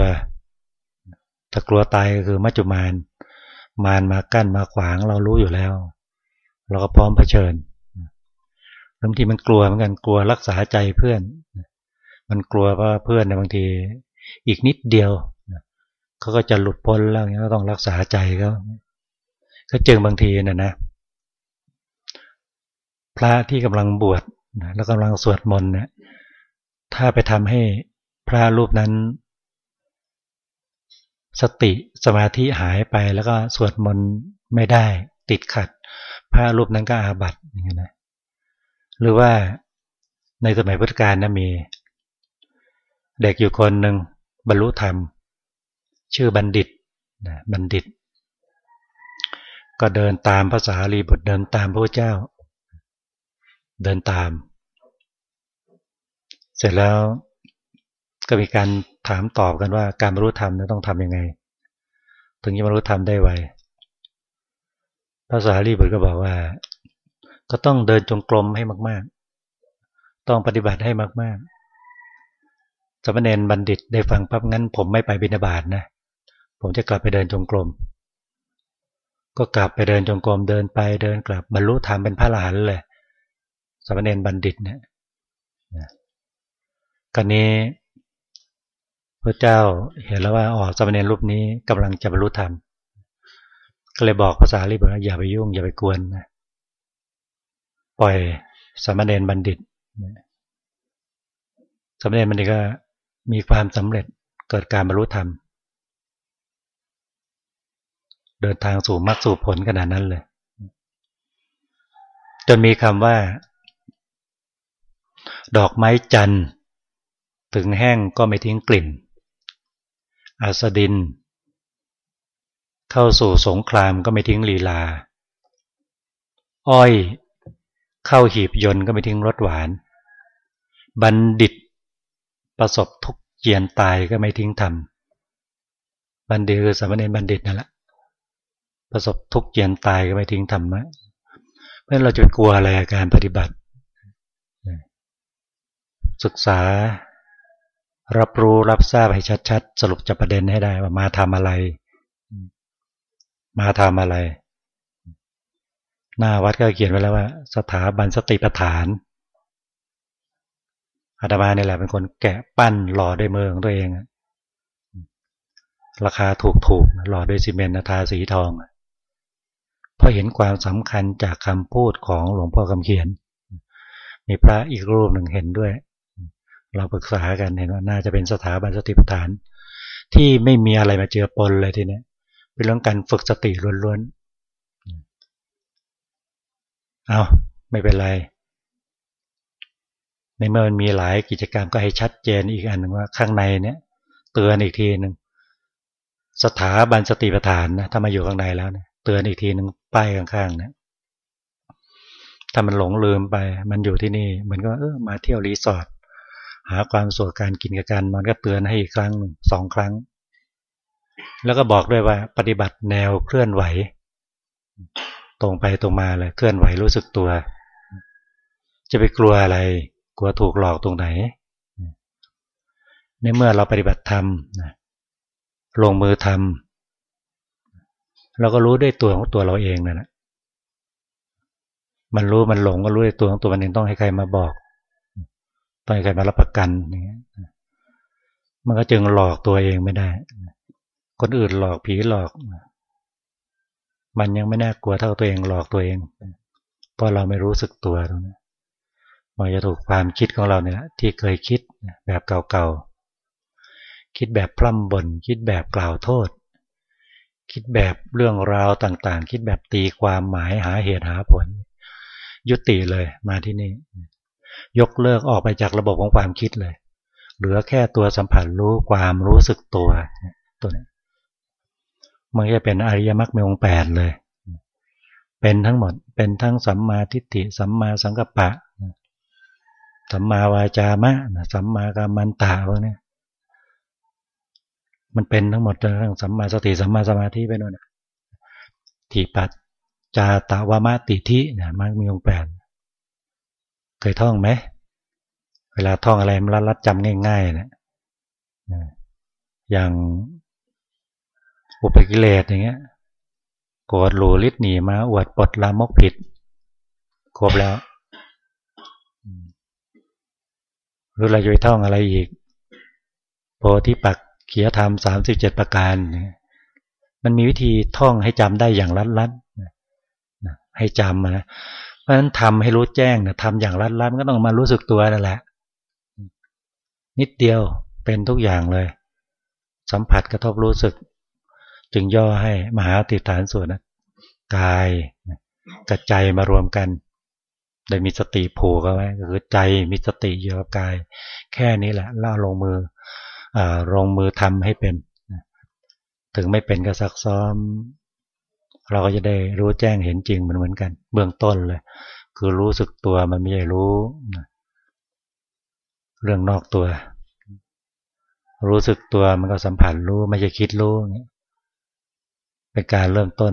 ถ้ากลัวตายก็คือมัจจุมานมารมากั้นมาขวางเรารู้อยู่แล้ว เราก็พร้อมเผชิญบางทีมันกลัวเหมือนกันกลัวรักษาใจเพื่อน มันกลัวว่าเพื่อนในบางทีอีกนิดเดียวเขาก็จะหลุดพ้นแล้วเงี้ยก็ต้องรักษาใจเขาก็จึงบางทีน่ะนะ พระที่กำลังบวชแล้วกำลังสวดมนต์เนี่ยถ้าไปทำให้พระรูปนั้น สติสมาธิหายไปแล้วก็สวดมนต์ไม่ได้ติดขัด พระรูปนั้นก็อาบัติอย่างเงี้ยนะหรือว่าในสมัยพุทธกาลนะมี เด็กอยู่คนหนึ่งบรรลุธรรม ชื่อบัณฑิตบัณฑิต ก็เดินตามภาษาลีบทเดินตามพระเจ้า เดินตาม เสร็จแล้วก็มีการถามตอบกันว่าการบรรลุธรรมต้องทำยังไง ถึงจะบรรลุธรรมได้ไวภาษาลีบุตรก็บอกว่า ก็ต้องเดินจงกรมให้มาก ๆ ต้องปฏิบัติให้มาก ๆสมณเณรบัณฑิตได้ฟังปั๊บงั้น ผมไม่ไปบิณฑบาตนะ ผมจะกลับไปเดินจงกรม ก็กลับไปเดินจงกรมเดินไปเดินกลับบรรลุธรรมเป็นพระอรหันต์เลย สมณเณรบัณฑิตเนี่ยกันนี้พระเจ้าเห็นแล้วว่าอ๋อสมณเณรรูปนี้กำลังจะบรรลุธรรมก็เลยบอกภาษาลิบุตรอย่าไปยุ่ง อย่าไปกวนนะปล่อยสมณเณรบัณฑิตสมณเณรบัณฑิตก็มีความสำเร็จเกิดการบรรลุธรรมเดินทางสู่มรรคสู่ผลขนาดนั้นเลย จนมีคำว่า ดอกไม้จันทร์ ถึงแห้งก็ไม่ทิ้งกลิ่นอาสดิน เข้าสู่สงครามก็ไม่ทิ้งลีลา อ้อย เข้าหีบยนต์ก็ไม่ทิ้งรสหวาน บัณฑิต ประสบทุกเจียนตายก็ไม่ทิ้งธรรม บัณฑิตคือสามเณรบัณฑิตนั่นแหละประสบทุกเจียนตายก็ไม่ทิ้งธรรมะเพราะเราจะกลัวอะไรการปฏิบัติ ศึกษา รับรู้รับทราบให้ชัดๆ สรุปจะประเด็นให้ได้ว่ามาทำอะไร มาทำอะไร หน้าวัดก็เขียนไว้แล้วว่า สถาบันสติปัฏฐานอาตมาเนี่ยแหละเป็นคนแกะปั้นหล่อด้วยมือของตัวเอง ราคาถูกๆหล่อด้วยซีเมนต์ทาสีทองเพราะเห็นความสำคัญจากคำพูดของหลวงพ่อคำเขียนมีพระอีกรูปหนึ่งเห็นด้วย เราปรึกษากันเห็นว่าน่าจะเป็นสถาบันสติปัฏฐาน ที่ไม่มีอะไรมาเจือปนเลยทีนี้เป็นเรื่องการฝึกสติล้วนเอาไม่เป็นไรในเมื่อมันมีหลายกิจกรรมก็ให้ชัดเจนอีกอันหนึ่งว่าข้างในเนี่ยเตือนอีกทีหนึ่งสถาบันสติปัฏฐานนะถ้ามาอยู่ข้างในแล้วเนี่ยเตือนอีกทีหนึ่งป้ายข้างๆเนี่ยถ้ามันหลงลืมไป มันอยู่ที่นี่เหมือนก็เออมาเที่ยวรีสอร์ท หาความสุขการกินกับการนอนก็เตือนให้อีกครั้งหนึ่งสองครั้ง แล้วก็บอกด้วยว่าปฏิบัติแนวเคลื่อนไหว ตรงไปตรงมาเลยเคลื่อนไหวรู้สึกตัว จะไปกลัวอะไร กลัวถูกหลอกตรงไหน ในเมื่อเราปฏิบัติธรรมลงมือทำเราก็รู้ด้วยตัวของตัวเราเองนั่นแหละมันรู้มันหลงก็รู้ด้วยตัวของตัวมันเองต้องให้ใครมาบอก ต้องให้ใครมารับประกันเงี้ยมันก็จึงหลอกตัวเองไม่ได้ คนอื่นหลอกผีหลอก มันยังไม่น่ากลัวเท่าตัวเองหลอกตัวเอง เพราะเราไม่รู้สึกตัวตรงนี้มันจะถูกความคิดของเราเนี่ยที่เคยคิดแบบเก่าๆ คิดแบบพร่ำบ่น คิดแบบกล่าวโทษ คิดแบบเรื่องราวต่างๆ คิดแบบตีความหมายหาเหตุหาผล ยุติเลยมาที่นี่ ยกเลิกออกไปจากระบบของความคิดเลย เหลือแค่ตัวสัมผัสรู้ความรู้สึกตัวตัวนี้มันจะเป็นอริยมรรคมีองค์แปดเลย เป็นทั้งหมดเป็นทั้งสัมมาทิฏฐิสัมมาสังกัปปะสัมมาวาจามะสัมมากรรมันตาพวกนี้มันเป็นทั้งหมดทั้งสัมมาสติสัมมาสมาธิไปนู่นทีปัจจาตาวามาติทินะมรรคมีองแปด เคยท่องไหมเวลาท่องอะไรมันรัดจำง่ายๆนะอย่างอุปกิเลสอย่างเงี้ยโกรธหลูลิดหนีมาอวดปดลามกผิด ครบแล้วหรือเราจะไปท่องอะไรอีก โพธิปักเขียธรรมสามสิบเจ็ดประการ มันมีวิธีท่องให้จำได้อย่างรัดๆให้จำนะ เพราะฉะนั้นทำให้รู้แจ้งนะทำอย่างรัดๆก็ต้องมารู้สึกตัวนั่นแหละ นิดเดียวเป็นทุกอย่างเลย สัมผัสกระทบรู้สึก จึงย่อให้มหาติฐานส่วนนะกายกับใจมารวมกันได้มีสติผูกเอาไว้คือใจมีสติอยู่กับกาย แค่นี้แหละล่าลงมืออลงมือทำให้เป็น ถึงไม่เป็นก็ซักซ้อม เราก็จะได้รู้แจ้งเห็นจริงเหมือนเหมือนกัน เบื้องต้นเลย คือรู้สึกตัวมันไม่ใช่รู้ เรื่องนอกตัว รู้สึกตัวมันก็สัมผัสรู้ไม่ใช่คิดรู้เป็นการเริ่มต้น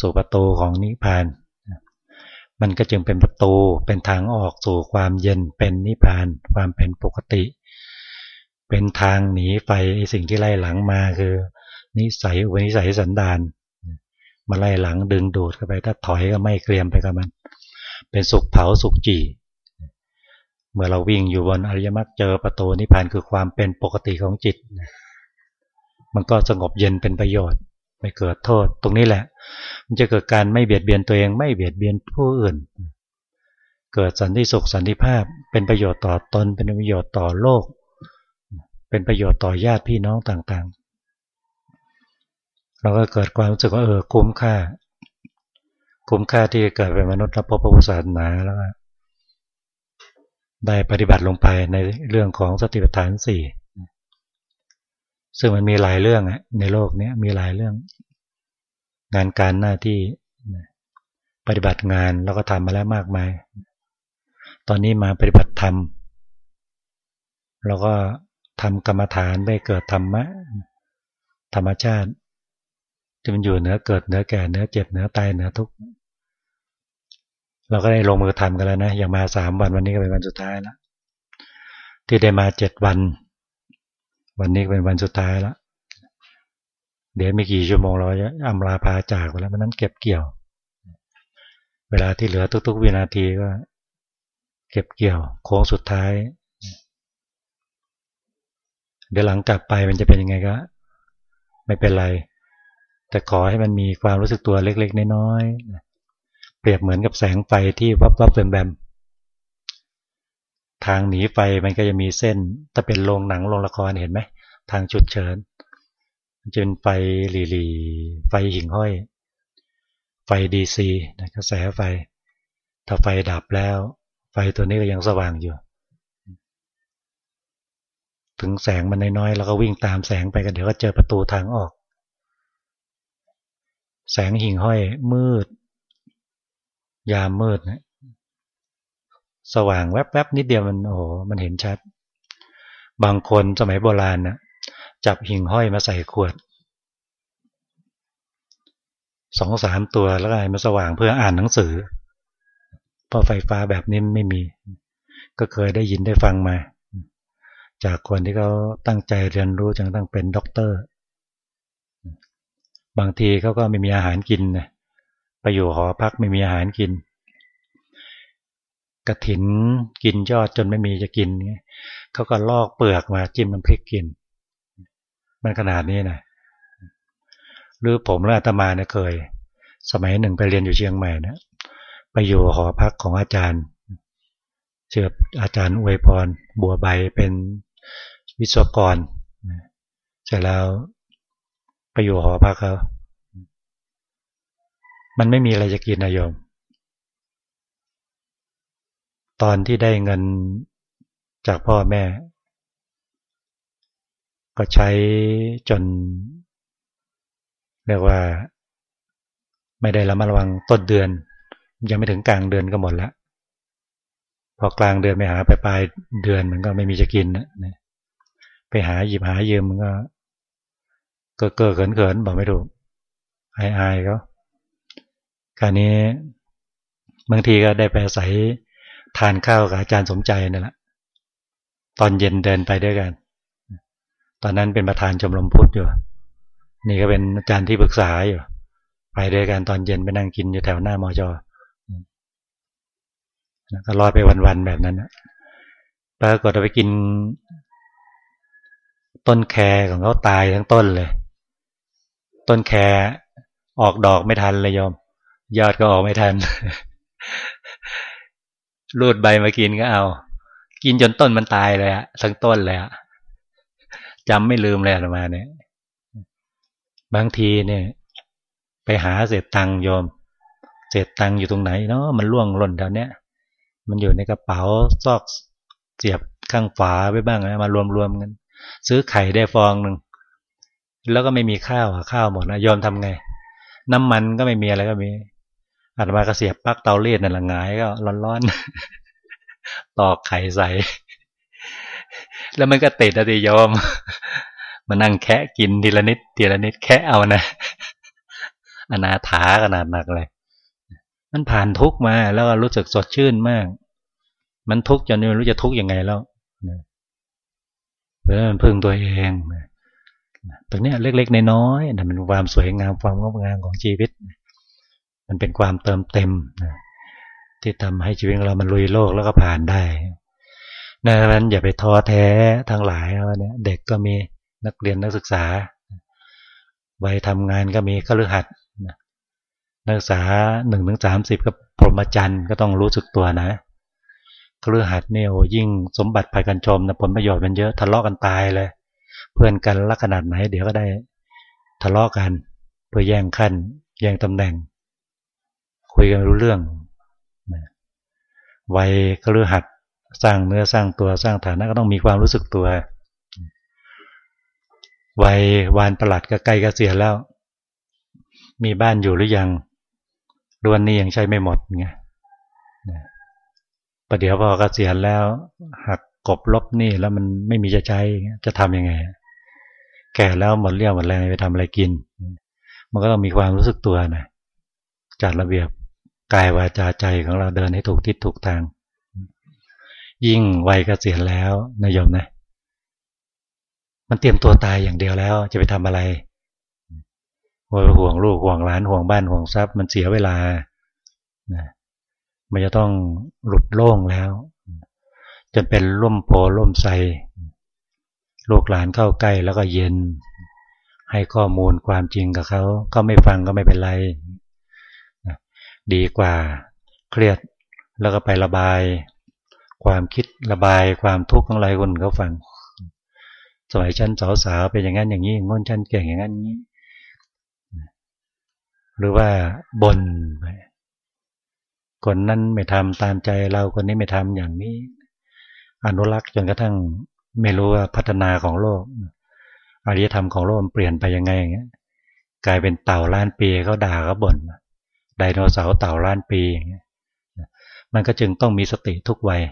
สู่ประตูของนิพพาน มันก็จึงเป็นประตูเป็นทางออกสู่ความเย็นเป็นนิพพาน ความเป็นปกติ เป็นทางหนีไฟสิ่งที่ไล่หลังมาคือ นิสัยอุนิสัยสันดานมาไล่หลังดึงดูดเข้าไป ถ้าถอยก็ไม่เกรียมไปกับมัน เป็นสุขเผาสุขจีเมื่อเราวิ่งอยู่บนอริยมรรคเจอประตูนิพพานคือความเป็นปกติของจิต มันก็สงบเย็นเป็นประโยชน์ ไม่เกิดโทษ ตรงนี้แหละ มันจะเกิดการไม่เบียดเบียนตัวเองไม่เบียดเบียนผู้อื่น เกิดสันติสุขสันติภาพ เป็นประโยชน์ต่อตน เป็นประโยชน์ต่อโลก เป็นประโยชน์ต่อญาติพี่น้องต่างๆ เราก็เกิดความรู้สึกว่าเออคุ้มค่า คุ้มค่าที่เกิดเป็นมนุษย์รับพระพุทธศาสนาแล้วได้ปฏิบัติลงไปในเรื่องของสติปัฏฐานสี่ซึ่งมันมีหลายเรื่องอะในโลกนี้มีหลายเรื่อง งานการหน้าที่ปฏิบัติงานแล้วก็ทำมาแล้วมากมาย ตอนนี้มาปฏิบัติธรรมเราก็ทำกรรมฐานไม่เกิดธรรมะธรรมชาติ ที่มันอยู่เนื้อเกิดเนื้อแก่เนื้อเจ็บเนื้อตายเนื้อทุกข์เราก็ได้ลงมือทำกันแล้วนะอย่างมาสามวันวันนี้ก็เป็นวันสุดท้ายแล้วที่ได้มาเจ็ดวัน วันนี้เป็นวันสุดท้ายแล้วเดี๋ยวไม่กี่ชั่วโมงเราจะอำลาพาจากไปแล้วมันนั้นเก็บเกี่ยว เวลาที่เหลือทุก ๆ วินาทีก็ เก็บเกี่ยว โค้งสุดท้าย เดี๋ยวหลังกลับไปมันจะเป็นยังไงก็ ไม่เป็นไร แต่ขอให้มันมีความรู้สึกตัวเล็กๆน้อยๆเปรียบเหมือนกับแสงไฟที่วับวับแบมแบมทางหนีไฟมันก็จะมีเส้น ถ้าเป็นโรงหนังโรงละครเห็นไหมทางจุดเชิญมันจะเป็นไฟหลีๆไฟหิ่งห้อย ไฟดีซีกระแสไฟ ถ้าไฟดับแล้ว ไฟตัวนี้ก็ยังสว่างอยู่ ถึงแสงมันน้อยๆแล้วก็วิ่งตามแสงไปกันเดี๋ยวก็เจอประตูทางออก แสงหิ่งห้อยมืด ยามมืดนะสว่างแวบๆนิดเดียวมันโอ้โหมันเห็นชัด บางคนสมัยโบราณนะจับหิ่งห้อยมาใส่ขวดสองสามตัวแล้วก็มาสว่างเพื่ออ่านหนังสือ เพราะไฟฟ้าแบบนี้ไม่มี ก็เคยได้ยินได้ฟังมา จากคนที่เขาตั้งใจเรียนรู้จนตั้งเป็นด็อกเตอร์ บางทีเขาก็ไม่มีอาหารกินนะไปอยู่หอพักไม่มีอาหารกินกระถินกินยอดจนไม่มีจะกินเขาก็ลอกเปลือกมาจิ้มน้ำพริกกิน มันขนาดนี้นะหรือผมและอาตมาเนี่ยเคย สมัยหนึ่งไปเรียนอยู่เชียงใหม่นะไปอยู่หอพักของอาจารย์ เชื่ออาจารย์อวยพร บัวใบเป็นวิศวกรเสร็จแล้ว ไปอยู่หอพักเขามันไม่มีอะไรจะกินนะโยม ตอนที่ได้เงินจากพ่อแม่ ก็ใช้จน เรียกว่า ไม่ได้ระมัดระวังต้นเดือน ยังไม่ถึงกลางเดือนก็หมดละพอกลางเดือนไปหาปลายปลายเดือนมันก็ไม่มีจะกินนะไปไปหาหยิบหายืมมันก็ เกิดเกิดเขินเขินบอกไม่ถูกอายอายเขาการนี้บางทีก็ได้ไปอาศัยทานข้าวกับอาจารย์สมใจนั่นแหละตอนเย็นเดินไปด้วยกัน ตอนนั้นเป็นประธานชมรมพุทธอยู่ นี่ก็เป็นอาจารย์ที่ปรึกษาอยู่ ไปด้วยกันตอนเย็นไปนั่งกินอยู่แถวหน้ามอจอก็รอดไปวันๆแบบนั้นปรากฏไปกิน ต้นแครของเขาตายทั้งต้นเลย ต้นแครออกดอกไม่ทันเลยยอม ยอดก็ออกไม่ทัน รูดใบมากินก็เอา กินจนต้นมันตายเลยอะทั้งต้นเลยอะจำไม่ลืมเลยมาเนี่ย บางทีเนี่ย ไปหาเศษตังโยมเศษตังอยู่ตรงไหนเนาะมันล่วงหล่นแถวเนี้ยมันอยู่ในกระเป๋าซอกเสียบข้างฝาไว้บ้างนะมารวมๆกันซื้อไข่ได้ฟองหนึ่ง แล้วก็ไม่มีข้าวข้าวหมดนะยอมทำไง น้ำมันก็ไม่มีอะไรก็มีอาตมากระเสียบปักเตาเลียดนั่นละงายก็ร้อนๆตอกไข่ใส่ แล้วมันก็ติดอะติยอมมานั่งแคะกินทีละนิดทีละนิดแคะเอานะอนาถาขนาดหนักเลย มันผ่านทุกมาแล้วรู้สึกสดชื่นมาก มันทุกจนไม่รู้จะทุกยังไงแล้วเพราะมันพึ่งตัวเอง ตรงนี้เล็กๆน้อยๆมันความสวยงามความงดงามของชีวิต มันเป็นความเติมเต็มที่ทำให้ชีวิตเรามันลุยโลกแล้วก็ผ่านได้ดังนั้นอย่าไปท้อแท้ทั้งหลายว่าเนี่ยเด็กก็มีนักเรียนนักศึกษาวัยทำงานก็มีขลือหัดนักศึกษาหนึ่งถึงสามสิบก็พรหมจรรย์ก็ต้องรู้สึกตัวนะเครือหัดเนี่ยยิ่งสมบัติภัยกันชมนะผลประโยชน์มันเยอะทะเลาะกันตายเลย เพื่อนกันลักขนาดไหน เดี๋ยวก็ได้ทะเลาะกัน เพื่อแย่งขั้น แย่งตำแหน่ง คุยกันรู้เรื่องวัยเครือหัดสร้างเนื้อสร้างตัวสร้างฐานะก็ต้องมีความรู้สึกตัววัยวานประหลัดก็ใกล้เกษียณแล้ว มีบ้านอยู่หรือยังดวนนี้ยังใช้ไม่หมดไงประเดี๋ยวพอกเกษียณแล้วหัก กบลบนี่แล้วมันไม่มีจะใช้จะทํำยังไง แก่แล้วหมดเรี่ยวหมดแรงไปทำอะไรกิน มันก็ต้องมีความรู้สึกตัวนะจัดระเบียบกายวาจาใจของเราเดินให้ถูกทิศถูกทาง ยิ่งวัยเกษียณแล้วนายมนะ มันเตรียมตัวตายอย่างเดียวแล้ว จะไปทำอะไรห่วงลูกห่วงหลานห่วงบ้านห่วงทรัพย์ มันเสียเวลานะมันจะต้องหลุดโล่งแล้ว จนเป็นร่มโพล่มใสลูกหลานเข้าใกล้แล้วก็เย็น ให้ข้อมูลความจริงกับเขาก็ไม่ฟังก็ไม่เป็นไร ดีกว่าเครียดแล้วก็ไประบาย ความคิดระบายความทุกข์ของอะไรคนเขาฟัง สมัยชั้นสาวๆเป็นอย่างนั้นอย่างนี้งอนชั้นเก่งอย่างนั้นอย่างนี้หรือว่าบนไปคนนั้นไม่ทำตามใจเราคนนี้ไม่ทำอย่างนี้ อนุรักษ์จนกระทั่งไม่รู้ว่าพัฒนาของโลกอารยธรรมของโลกมันเปลี่ยนไปยังไงอย่างเงี้ยกลายเป็นเต่าล้านปีเขาด่าเขาบ่นไดโนเสาร์เต่าล้านปีอย่างเงี้ยมันก็จึงต้องมีสติทุกวัย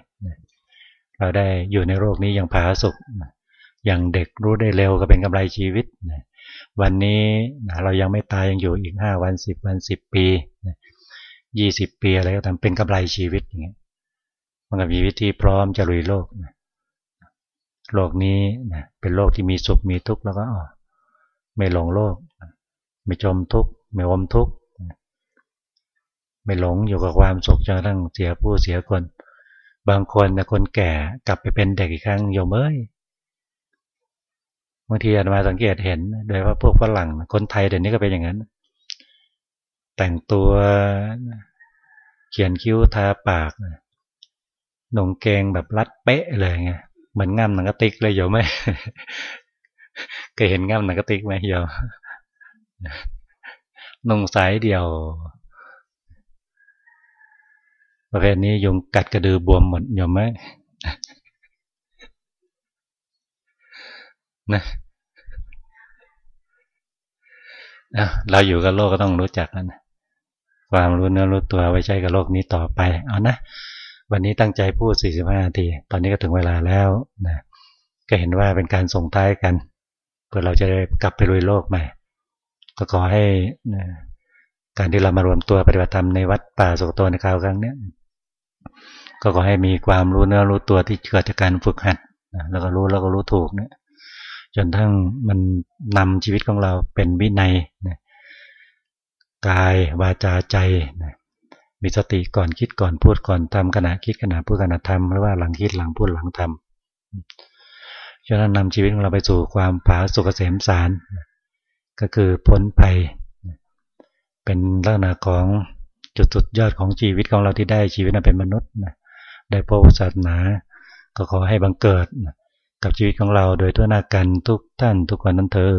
เราได้อยู่ในโลกนี้อย่างผาสุกอย่างเด็กรู้ได้เร็วก็เป็นกำไรชีวิตวันนี้เรายังไม่ตายยังอยู่อีกห้าวันสิบวันสิบปียี่สิบปีอะไรก็ตามเป็นกำไรชีวิตอย่างเงี้ย มันก็มีวิธีพร้อมจะลุยโลกนะโลกนี้นะเป็นโลกที่มีสุขมีทุกข์แล้วก็ไม่หลงโลก ไม่จมทุกข์ไม่อมทุกข์ไม่หลงอยู่กับความสุขจนทั้งเสียผู้เสียคน บางคนนะคนแก่กลับไปเป็นเด็กอีกครั้งโยมเอ้ยบางทีอาจมาสังเกตเห็น โดยว่าพวกฝรั่งคนไทยเดี๋ยวนี้ก็เป็นอย่างนั้น แต่งตัวเขียนคิ้วทาปาก หนงเกงแบบรัดเป๊ะเลยไงเหมือนง่ามหนังกระติกเลยโยมไหมเคยเห็นง่ามหนังกระติกไหมโยมนุ่งสายเดียว ประเภทนี้ยุงกัดกระดือบวมหมดโยมไหมนะเราอยู่กับโลกก็ต้องรู้จักนะความรู้เนื้อรู้ตัวไว้ใช้กับโลกนี้ต่อไป เอานะ วันนี้ตั้งใจพูด 45 นาที ตอนนี้ก็ถึงเวลาแล้วนะก็เห็นว่าเป็นการส่งท้ายกัน เพื่อเราจะได้กลับไปลุยโลกใหม่ ก็ขอให้การที่เรามารวมตัวปฏิบัติธรรมในวัดป่าสุกตในคราวครั้งนี้ก็ขอให้มีความรู้เนื้อรู้ตัวที่เกิดจากการฝึกหัดแล้วก็รู้แล้วก็รู้ถูกเนี่ยจนทั้งมันนำชีวิตของเราเป็นวินัยนะกายวาจาใจนะ มีสติก่อนคิดก่อนพูดก่อนทำขณะคิดขณะพูดขณะทำหรือว่าหลังคิดหลังพูดหลังทำฉะนั้นนำชีวิตของเราไปสู่ความผาสุกเกษมสารก็คือพ้นภัย เป็นลักษณะของจุดสุดยอดของชีวิตของเราที่ได้ชีวิตนั้นเป็นมนุษย์ได้พบศาสนา ก็ขอให้บังเกิด กับชีวิตของเราโดยทั่วหน้ากันทุกท่านทุกคนนั้นเถอ